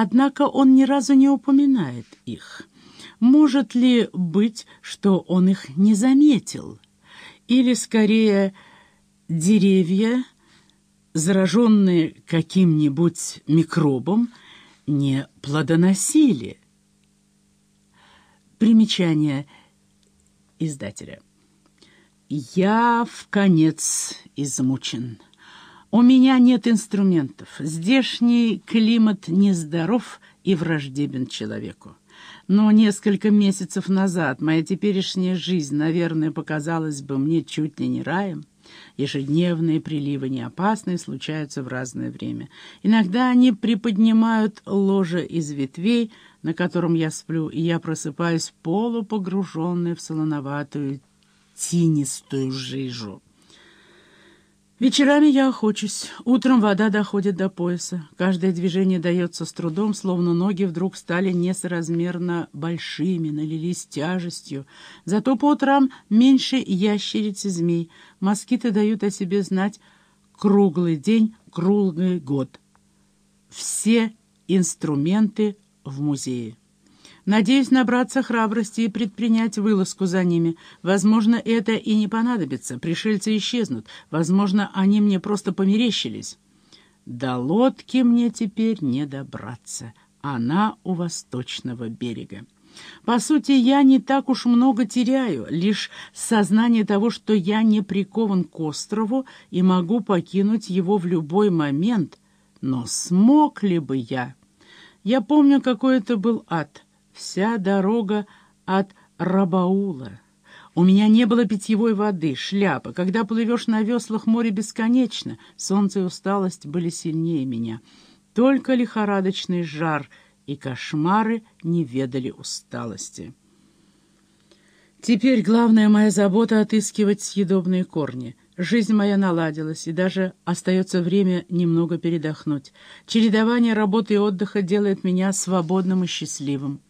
однако он ни разу не упоминает их. Может ли быть, что он их не заметил? Или, скорее, деревья, зараженные каким-нибудь микробом, не плодоносили? Примечание издателя. Я в конец измучен. У меня нет инструментов. Здешний климат нездоров и враждебен человеку. Но несколько месяцев назад моя теперешняя жизнь, наверное, показалась бы мне чуть ли не раем. Ежедневные приливы не опасны случаются в разное время. Иногда они приподнимают ложе из ветвей, на котором я сплю, и я просыпаюсь полупогруженный в солоноватую тинистую жижу. Вечерами я охочусь. Утром вода доходит до пояса. Каждое движение дается с трудом, словно ноги вдруг стали несоразмерно большими, налились тяжестью. Зато по утрам меньше ящериц и змей. Москиты дают о себе знать круглый день, круглый год. Все инструменты в музее. Надеюсь набраться храбрости и предпринять вылазку за ними. Возможно, это и не понадобится. Пришельцы исчезнут. Возможно, они мне просто померещились. До лодки мне теперь не добраться. Она у восточного берега. По сути, я не так уж много теряю, лишь сознание того, что я не прикован к острову и могу покинуть его в любой момент. Но смог ли бы я? Я помню, какой это был ад — Вся дорога от Рабаула. У меня не было питьевой воды, шляпы. Когда плывешь на веслах, море бесконечно. Солнце и усталость были сильнее меня. Только лихорадочный жар и кошмары не ведали усталости. Теперь главная моя забота — отыскивать съедобные корни. Жизнь моя наладилась, и даже остается время немного передохнуть. Чередование работы и отдыха делает меня свободным и счастливым.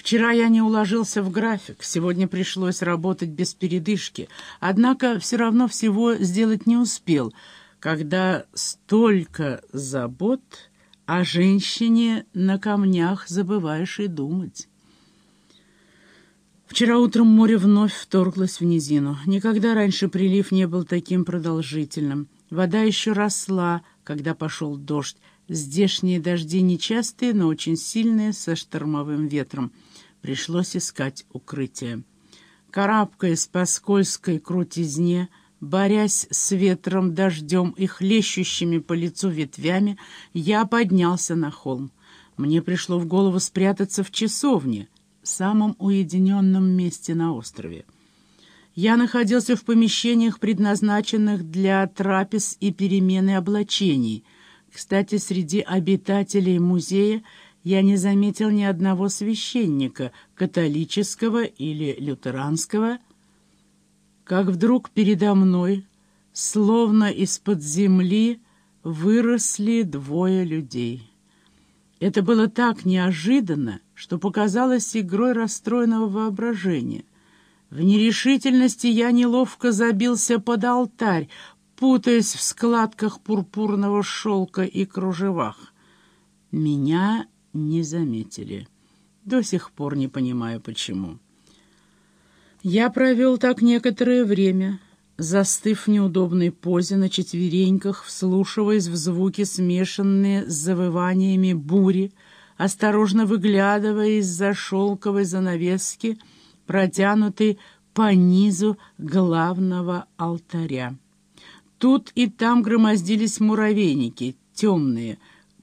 Вчера я не уложился в график, сегодня пришлось работать без передышки, однако все равно всего сделать не успел, когда столько забот о женщине на камнях забываешь и думать. Вчера утром море вновь вторглось в низину. Никогда раньше прилив не был таким продолжительным. Вода еще росла, когда пошел дождь. Здешние дожди нечастые, но очень сильные, со штормовым ветром. Пришлось искать укрытие. Карабкаясь по скользкой крутизне, борясь с ветром, дождем и хлещущими по лицу ветвями, я поднялся на холм. Мне пришло в голову спрятаться в часовне, самом уединенном месте на острове. Я находился в помещениях, предназначенных для трапез и перемены облачений. Кстати, среди обитателей музея я не заметил ни одного священника, католического или лютеранского, как вдруг передо мной, словно из-под земли, выросли двое людей. Это было так неожиданно, что показалось игрой расстроенного воображения. В нерешительности я неловко забился под алтарь, путаясь в складках пурпурного шелка и кружевах. Меня не заметили. До сих пор не понимаю, почему. Я провел так некоторое время, застыв в неудобной позе на четвереньках, вслушиваясь в звуки, смешанные с завываниями бури, осторожно выглядывая из-за шелковой занавески, протянутой по низу главного алтаря. Тут и там громоздились муравейники, темные,